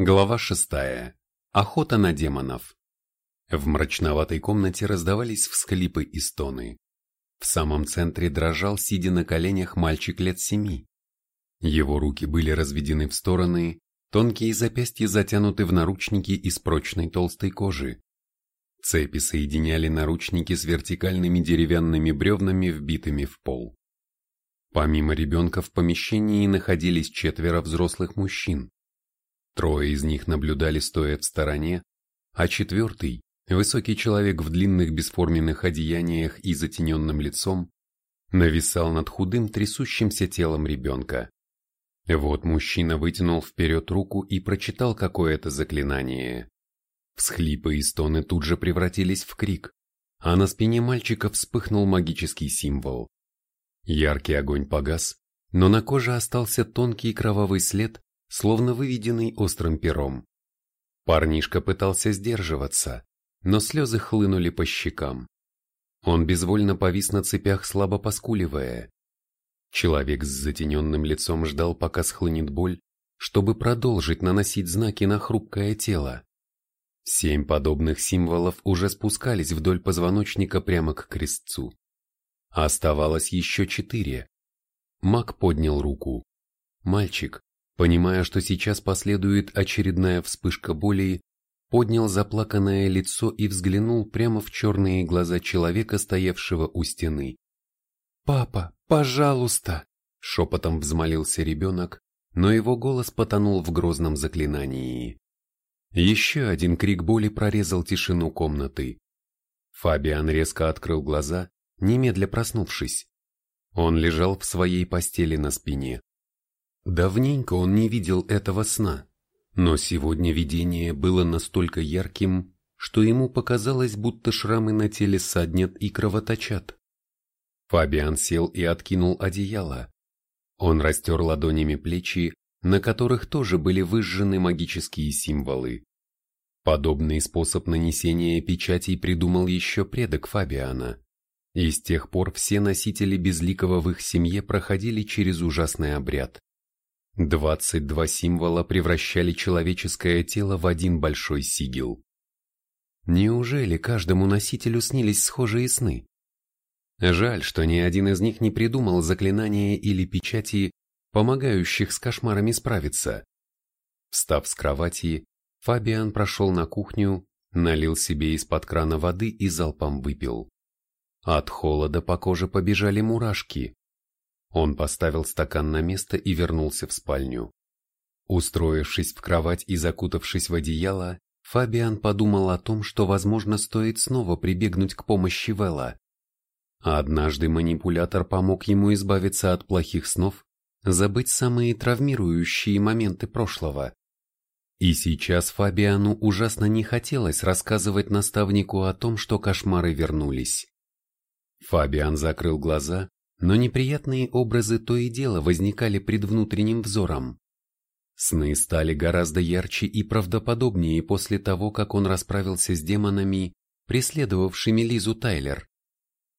Глава шестая. Охота на демонов. В мрачноватой комнате раздавались всхлипы и стоны. В самом центре дрожал, сидя на коленях, мальчик лет семи. Его руки были разведены в стороны, тонкие запястья затянуты в наручники из прочной толстой кожи. Цепи соединяли наручники с вертикальными деревянными бревнами, вбитыми в пол. Помимо ребенка в помещении находились четверо взрослых мужчин. Трое из них наблюдали стоя в стороне, а четвертый, высокий человек в длинных бесформенных одеяниях и затененным лицом, нависал над худым трясущимся телом ребенка. Вот мужчина вытянул вперед руку и прочитал какое-то заклинание. Всхлипы и стоны тут же превратились в крик, а на спине мальчика вспыхнул магический символ. Яркий огонь погас, но на коже остался тонкий кровавый след, словно выведенный острым пером. Парнишка пытался сдерживаться, но слезы хлынули по щекам. Он безвольно повис на цепях, слабо поскуливая. Человек с затененным лицом ждал, пока схлынет боль, чтобы продолжить наносить знаки на хрупкое тело. Семь подобных символов уже спускались вдоль позвоночника прямо к крестцу. Оставалось еще четыре. Маг поднял руку. Мальчик, Понимая, что сейчас последует очередная вспышка боли, поднял заплаканное лицо и взглянул прямо в черные глаза человека, стоявшего у стены. «Папа, пожалуйста!» — шепотом взмолился ребенок, но его голос потонул в грозном заклинании. Еще один крик боли прорезал тишину комнаты. Фабиан резко открыл глаза, немедля проснувшись. Он лежал в своей постели на спине. Давненько он не видел этого сна, но сегодня видение было настолько ярким, что ему показалось, будто шрамы на теле саднят и кровоточат. Фабиан сел и откинул одеяло. Он растер ладонями плечи, на которых тоже были выжжены магические символы. Подобный способ нанесения печатей придумал еще предок Фабиана. И с тех пор все носители безликого в их семье проходили через ужасный обряд. Двадцать два символа превращали человеческое тело в один большой сигил. Неужели каждому носителю снились схожие сны? Жаль, что ни один из них не придумал заклинания или печати, помогающих с кошмарами справиться. Встав с кровати, Фабиан прошел на кухню, налил себе из-под крана воды и залпом выпил. От холода по коже побежали мурашки. Он поставил стакан на место и вернулся в спальню. Устроившись в кровать и закутавшись в одеяло, Фабиан подумал о том, что, возможно, стоит снова прибегнуть к помощи Вэлла. Однажды манипулятор помог ему избавиться от плохих снов, забыть самые травмирующие моменты прошлого. И сейчас Фабиану ужасно не хотелось рассказывать наставнику о том, что кошмары вернулись. Фабиан закрыл глаза но неприятные образы то и дело возникали пред внутренним взором. Сны стали гораздо ярче и правдоподобнее после того, как он расправился с демонами, преследовавшими Лизу Тайлер.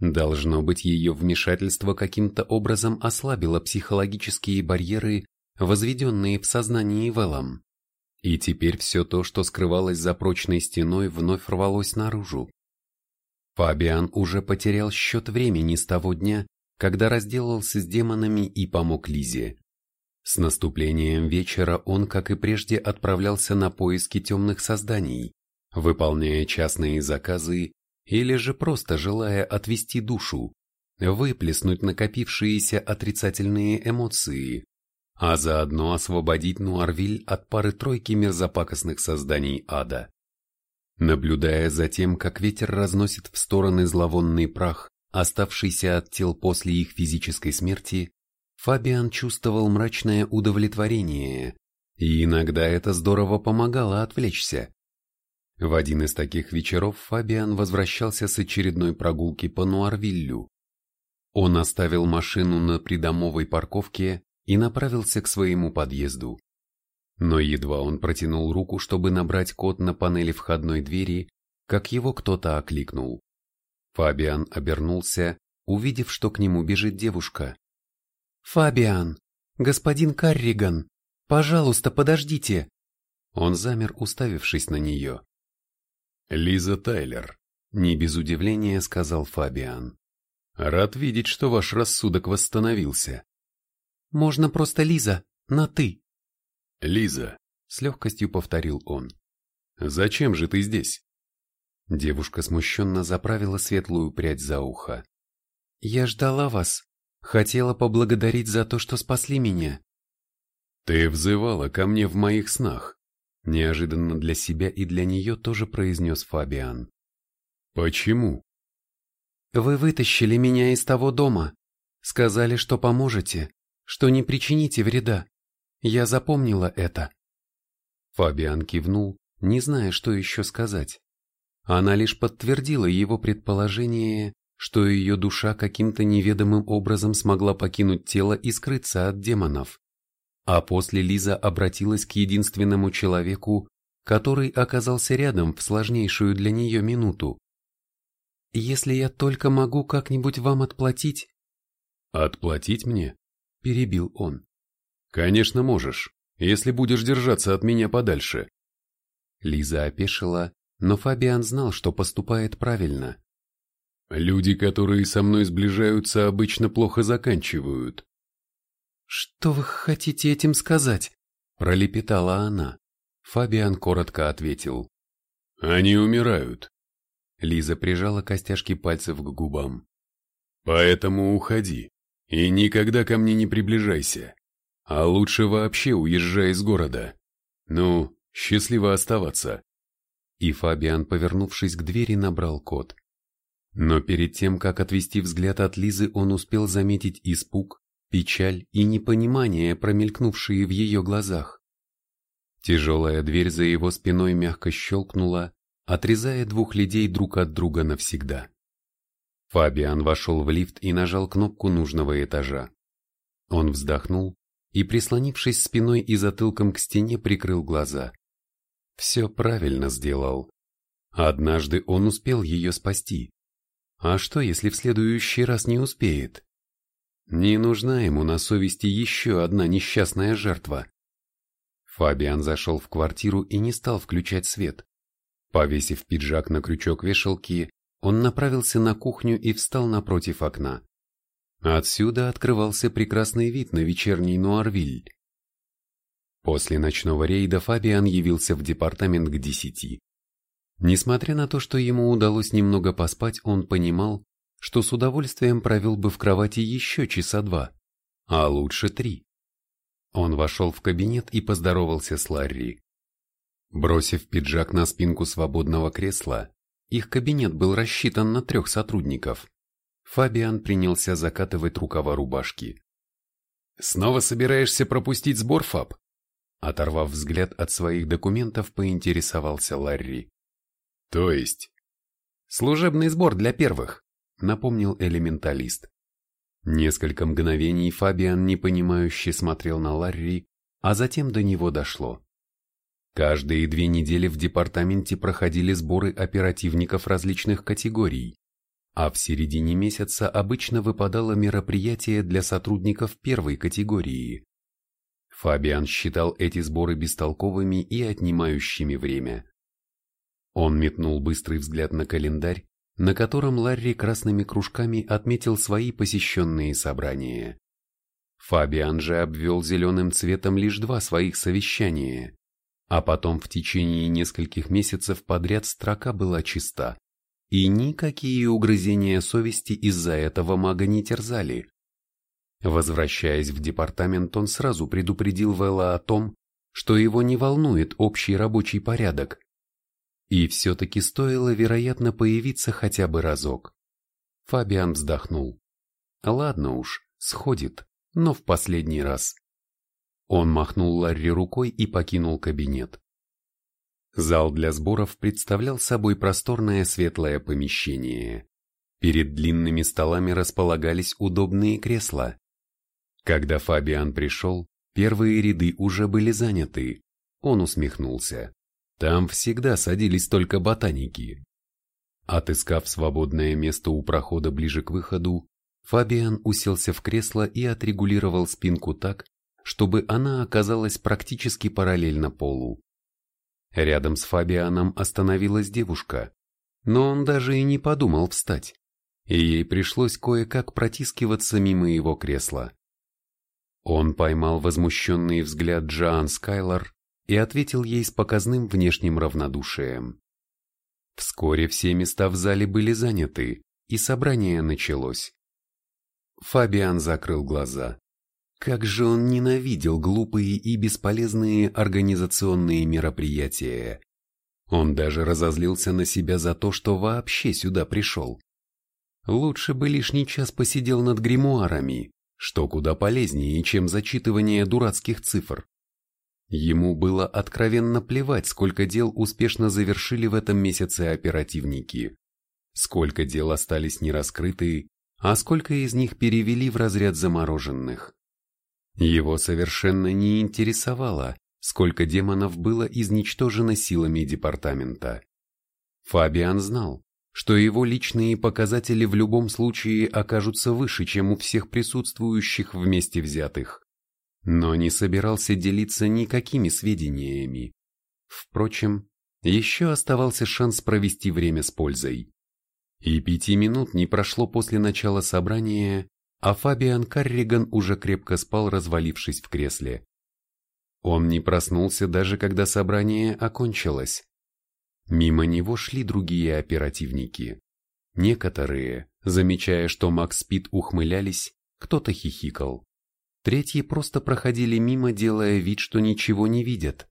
Должно быть, ее вмешательство каким-то образом ослабило психологические барьеры, возведенные в сознании Велом. И теперь все то, что скрывалось за прочной стеной, вновь рвалось наружу. Фабиан уже потерял счет времени с того дня, когда разделался с демонами и помог Лизе. С наступлением вечера он, как и прежде, отправлялся на поиски темных созданий, выполняя частные заказы или же просто желая отвести душу, выплеснуть накопившиеся отрицательные эмоции, а заодно освободить Нуарвиль от пары-тройки мерзопакостных созданий ада. Наблюдая за тем, как ветер разносит в стороны зловонный прах, Оставшийся от тел после их физической смерти, Фабиан чувствовал мрачное удовлетворение, и иногда это здорово помогало отвлечься. В один из таких вечеров Фабиан возвращался с очередной прогулки по Нуарвиллю. Он оставил машину на придомовой парковке и направился к своему подъезду. Но едва он протянул руку, чтобы набрать код на панели входной двери, как его кто-то окликнул. Фабиан обернулся, увидев, что к нему бежит девушка. «Фабиан! Господин Карриган! Пожалуйста, подождите!» Он замер, уставившись на нее. «Лиза Тайлер», — не без удивления сказал Фабиан. «Рад видеть, что ваш рассудок восстановился». «Можно просто Лиза, на «ты». «Лиза», — с легкостью повторил он. «Зачем же ты здесь?» Девушка смущенно заправила светлую прядь за ухо. «Я ждала вас. Хотела поблагодарить за то, что спасли меня». «Ты взывала ко мне в моих снах», — неожиданно для себя и для нее тоже произнес Фабиан. «Почему?» «Вы вытащили меня из того дома. Сказали, что поможете, что не причините вреда. Я запомнила это». Фабиан кивнул, не зная, что еще сказать. Она лишь подтвердила его предположение, что ее душа каким-то неведомым образом смогла покинуть тело и скрыться от демонов. А после Лиза обратилась к единственному человеку, который оказался рядом в сложнейшую для нее минуту. «Если я только могу как-нибудь вам отплатить...» «Отплатить мне?» – перебил он. «Конечно можешь, если будешь держаться от меня подальше». Лиза опешила, но Фабиан знал, что поступает правильно. Люди, которые со мной сближаются, обычно плохо заканчивают. «Что вы хотите этим сказать?» – пролепетала она. Фабиан коротко ответил. «Они умирают». Лиза прижала костяшки пальцев к губам. «Поэтому уходи и никогда ко мне не приближайся. А лучше вообще уезжай из города. Ну, счастливо оставаться». И Фабиан, повернувшись к двери, набрал код. Но перед тем, как отвести взгляд от Лизы, он успел заметить испуг, печаль и непонимание, промелькнувшие в ее глазах. Тяжелая дверь за его спиной мягко щелкнула, отрезая двух людей друг от друга навсегда. Фабиан вошел в лифт и нажал кнопку нужного этажа. Он вздохнул и, прислонившись спиной и затылком к стене, прикрыл глаза. Все правильно сделал. Однажды он успел ее спасти. А что, если в следующий раз не успеет? Не нужна ему на совести еще одна несчастная жертва. Фабиан зашел в квартиру и не стал включать свет. Повесив пиджак на крючок вешалки, он направился на кухню и встал напротив окна. Отсюда открывался прекрасный вид на вечерний Нуарвиль. После ночного рейда Фабиан явился в департамент к десяти. Несмотря на то, что ему удалось немного поспать, он понимал, что с удовольствием провел бы в кровати еще часа два, а лучше три. Он вошел в кабинет и поздоровался с Ларри. Бросив пиджак на спинку свободного кресла, их кабинет был рассчитан на трех сотрудников. Фабиан принялся закатывать рукава рубашки. «Снова собираешься пропустить сбор, Фаб?» Оторвав взгляд от своих документов, поинтересовался Ларри. То есть? Служебный сбор для первых, напомнил элементалист. Несколько мгновений Фабиан непонимающе смотрел на Ларри, а затем до него дошло. Каждые две недели в департаменте проходили сборы оперативников различных категорий, а в середине месяца обычно выпадало мероприятие для сотрудников первой категории. Фабиан считал эти сборы бестолковыми и отнимающими время. Он метнул быстрый взгляд на календарь, на котором Ларри красными кружками отметил свои посещенные собрания. Фабиан же обвел зеленым цветом лишь два своих совещания, а потом в течение нескольких месяцев подряд строка была чиста, и никакие угрызения совести из-за этого мага не терзали. Возвращаясь в департамент, он сразу предупредил Вэлла о том, что его не волнует общий рабочий порядок. И все-таки стоило, вероятно, появиться хотя бы разок. Фабиан вздохнул. Ладно уж, сходит, но в последний раз. Он махнул Ларри рукой и покинул кабинет. Зал для сборов представлял собой просторное светлое помещение. Перед длинными столами располагались удобные кресла, когда Фабиан пришел, первые ряды уже были заняты. Он усмехнулся. Там всегда садились только ботаники. Отыскав свободное место у прохода ближе к выходу, Фабиан уселся в кресло и отрегулировал спинку так, чтобы она оказалась практически параллельно полу. Рядом с Фабианом остановилась девушка, но он даже и не подумал встать, и ей пришлось кое-как протискиваться мимо его кресла. Он поймал возмущенный взгляд Джоан Скайлор и ответил ей с показным внешним равнодушием. Вскоре все места в зале были заняты, и собрание началось. Фабиан закрыл глаза. Как же он ненавидел глупые и бесполезные организационные мероприятия. Он даже разозлился на себя за то, что вообще сюда пришел. Лучше бы лишний час посидел над гримуарами, что куда полезнее, чем зачитывание дурацких цифр. Ему было откровенно плевать, сколько дел успешно завершили в этом месяце оперативники, сколько дел остались нераскрыты, а сколько из них перевели в разряд замороженных. Его совершенно не интересовало, сколько демонов было изничтожено силами департамента. Фабиан знал, что его личные показатели в любом случае окажутся выше, чем у всех присутствующих вместе взятых, но не собирался делиться никакими сведениями. Впрочем, еще оставался шанс провести время с пользой. И пяти минут не прошло после начала собрания, а Фабиан Карриган уже крепко спал, развалившись в кресле. Он не проснулся даже когда собрание окончилось. Мимо него шли другие оперативники. Некоторые, замечая, что Макс спит, ухмылялись, кто-то хихикал. Третьи просто проходили мимо, делая вид, что ничего не видят,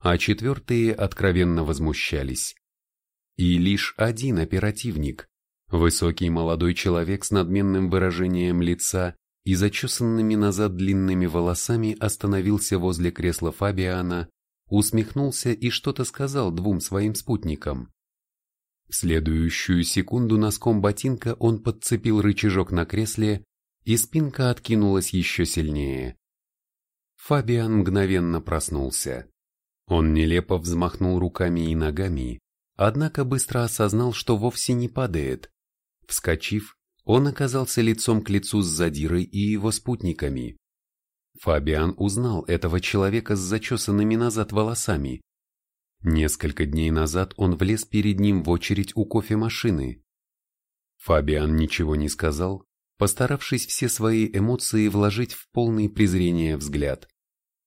а четвертые откровенно возмущались. И лишь один оперативник, Высокий молодой человек с надменным выражением лица и зачесанными назад длинными волосами остановился возле кресла Фабиана, усмехнулся и что-то сказал двум своим спутникам. В следующую секунду носком ботинка он подцепил рычажок на кресле, и спинка откинулась еще сильнее. Фабиан мгновенно проснулся. Он нелепо взмахнул руками и ногами, однако быстро осознал, что вовсе не падает, Вскочив, он оказался лицом к лицу с Задирой и его спутниками. Фабиан узнал этого человека с зачесанными назад волосами. Несколько дней назад он влез перед ним в очередь у кофемашины. Фабиан ничего не сказал, постаравшись все свои эмоции вложить в полный презрение взгляд,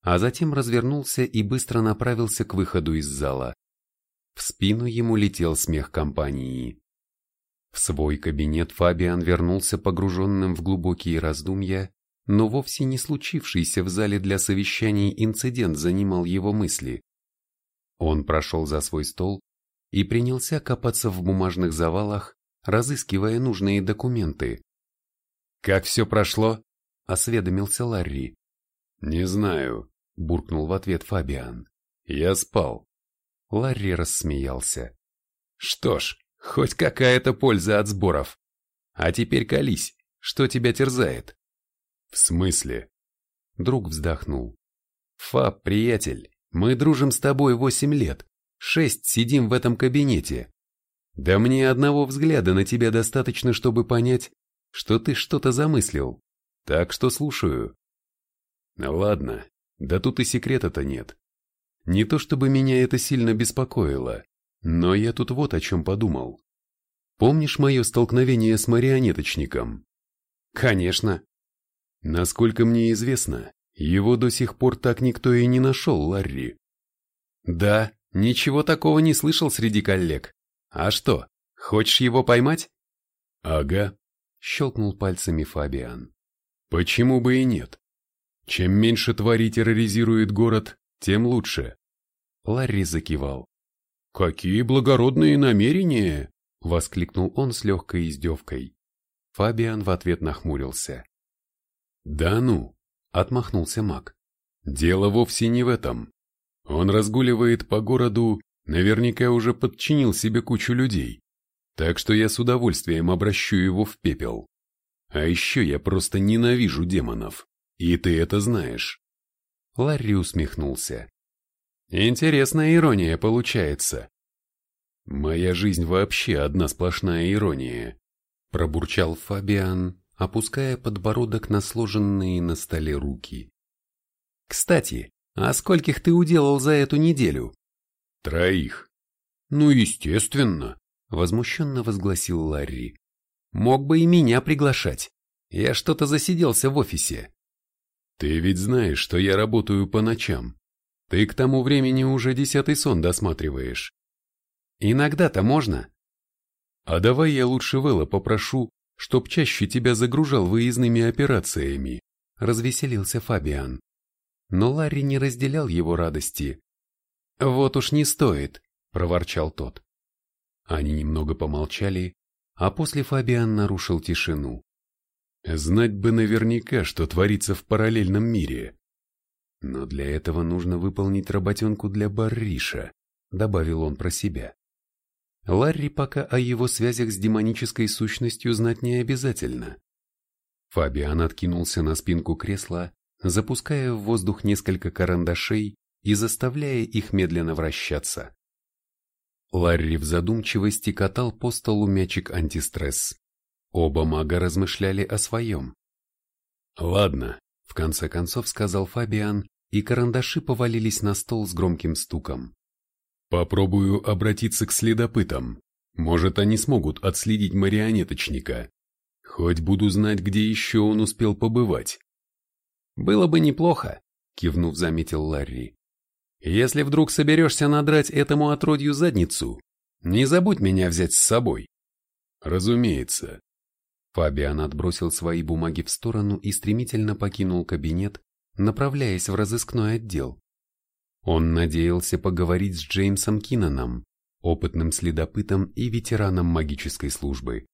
а затем развернулся и быстро направился к выходу из зала. В спину ему летел смех компании. В свой кабинет Фабиан вернулся погруженным в глубокие раздумья, но вовсе не случившийся в зале для совещаний инцидент занимал его мысли. Он прошел за свой стол и принялся копаться в бумажных завалах, разыскивая нужные документы. «Как все прошло?» – осведомился Ларри. «Не знаю», – буркнул в ответ Фабиан. «Я спал». Ларри рассмеялся. «Что ж, Хоть какая-то польза от сборов. А теперь колись, что тебя терзает? В смысле? Друг вздохнул. Фаб, приятель, мы дружим с тобой восемь лет. Шесть сидим в этом кабинете. Да мне одного взгляда на тебя достаточно, чтобы понять, что ты что-то замыслил. Так что слушаю. Ладно, да тут и секрета-то нет. Не то чтобы меня это сильно беспокоило. Но я тут вот о чем подумал. Помнишь мое столкновение с марионеточником? Конечно. Насколько мне известно, его до сих пор так никто и не нашел, Ларри. Да, ничего такого не слышал среди коллег. А что, хочешь его поймать? Ага, щелкнул пальцами Фабиан. Почему бы и нет? Чем меньше тварей терроризирует город, тем лучше. Ларри закивал. «Какие благородные намерения!» — воскликнул он с легкой издевкой. Фабиан в ответ нахмурился. «Да ну!» — отмахнулся маг. «Дело вовсе не в этом. Он разгуливает по городу, наверняка уже подчинил себе кучу людей, так что я с удовольствием обращу его в пепел. А еще я просто ненавижу демонов, и ты это знаешь». Ларри усмехнулся. Интересная ирония получается. Моя жизнь вообще одна сплошная ирония, пробурчал Фабиан, опуская подбородок на сложенные на столе руки. Кстати, а скольких ты уделал за эту неделю? Троих. Ну, естественно, возмущенно возгласил Ларри. Мог бы и меня приглашать. Я что-то засиделся в офисе. Ты ведь знаешь, что я работаю по ночам. Ты к тому времени уже десятый сон досматриваешь. Иногда-то можно. А давай я лучше Вэлла попрошу, чтоб чаще тебя загружал выездными операциями, развеселился Фабиан. Но Ларри не разделял его радости. Вот уж не стоит, проворчал тот. Они немного помолчали, а после Фабиан нарушил тишину. Знать бы наверняка, что творится в параллельном мире. Но для этого нужно выполнить работенку для Барриша, добавил он про себя. Ларри пока о его связях с демонической сущностью знать не обязательно. Фабиан откинулся на спинку кресла, запуская в воздух несколько карандашей и заставляя их медленно вращаться. Ларри в задумчивости катал по столу мячик антистресс. Оба мага размышляли о своем. «Ладно», — в конце концов сказал Фабиан, и карандаши повалились на стол с громким стуком. «Попробую обратиться к следопытам. Может, они смогут отследить марионеточника. Хоть буду знать, где еще он успел побывать». «Было бы неплохо», — кивнув, заметил Ларри. «Если вдруг соберешься надрать этому отродью задницу, не забудь меня взять с собой». «Разумеется», Фабиан отбросил свои бумаги в сторону и стремительно покинул кабинет, направляясь в разыскной отдел. Он надеялся поговорить с Джеймсом Кинноном, опытным следопытом и ветераном магической службы.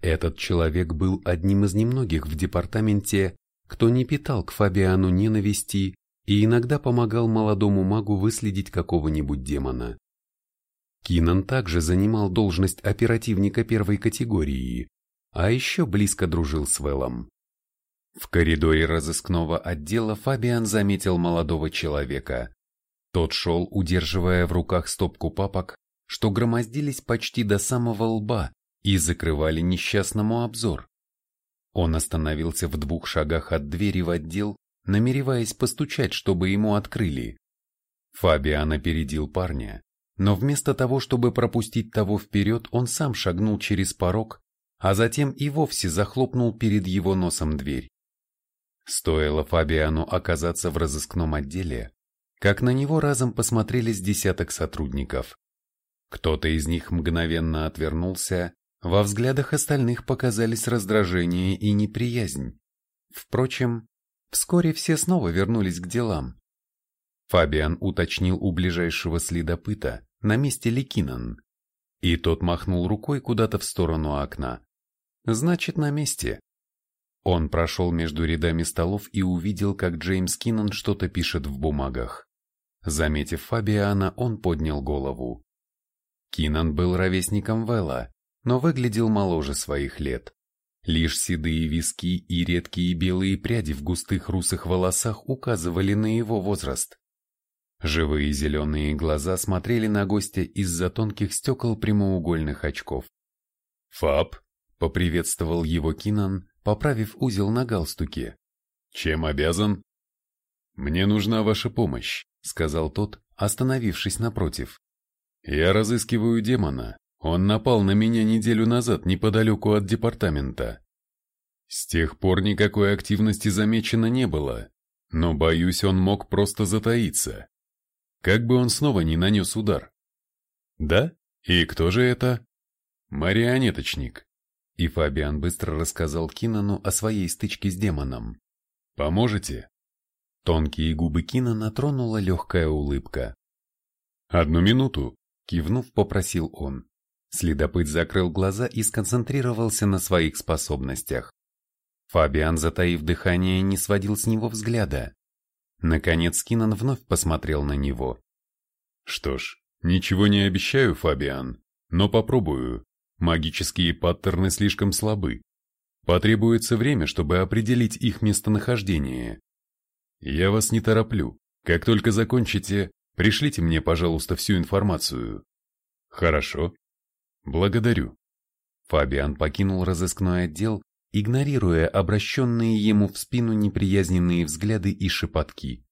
Этот человек был одним из немногих в департаменте, кто не питал к Фабиану ненависти и иногда помогал молодому магу выследить какого-нибудь демона. Киннон также занимал должность оперативника первой категории, а еще близко дружил с Вэллом. В коридоре разыскного отдела Фабиан заметил молодого человека. Тот шел, удерживая в руках стопку папок, что громоздились почти до самого лба и закрывали несчастному обзор. Он остановился в двух шагах от двери в отдел, намереваясь постучать, чтобы ему открыли. Фабиан опередил парня, но вместо того, чтобы пропустить того вперед, он сам шагнул через порог а затем и вовсе захлопнул перед его носом дверь. Стоило Фабиану оказаться в разыскном отделе, как на него разом посмотрели с десяток сотрудников. Кто-то из них мгновенно отвернулся, во взглядах остальных показались раздражение и неприязнь. Впрочем, вскоре все снова вернулись к делам. Фабиан уточнил у ближайшего следопыта, на месте ли Кинан, и тот махнул рукой куда-то в сторону окна. Значит, на месте. Он прошел между рядами столов и увидел, как Джеймс Киннон что-то пишет в бумагах. Заметив Фабиана, он поднял голову. Киннон был ровесником Вэлла, но выглядел моложе своих лет. Лишь седые виски и редкие белые пряди в густых русых волосах указывали на его возраст. Живые зеленые глаза смотрели на гостя из-за тонких стекол прямоугольных очков. «Фаб», Поприветствовал его Кинан, поправив узел на галстуке. «Чем обязан?» «Мне нужна ваша помощь», — сказал тот, остановившись напротив. «Я разыскиваю демона. Он напал на меня неделю назад неподалеку от департамента. С тех пор никакой активности замечено не было, но, боюсь, он мог просто затаиться. Как бы он снова не нанес удар. Да? И кто же это? Марионеточник. И Фабиан быстро рассказал Кинану о своей стычке с демоном. «Поможете?» Тонкие губы Кинана тронула легкая улыбка. «Одну минуту», — кивнув, попросил он. Следопыт закрыл глаза и сконцентрировался на своих способностях. Фабиан, затаив дыхание, не сводил с него взгляда. Наконец Кинан вновь посмотрел на него. «Что ж, ничего не обещаю, Фабиан, но попробую. Магические паттерны слишком слабы. Потребуется время, чтобы определить их местонахождение. Я вас не тороплю. Как только закончите, пришлите мне, пожалуйста, всю информацию. Хорошо. Благодарю. Фабиан покинул разыскной отдел, игнорируя обращенные ему в спину неприязненные взгляды и шепотки.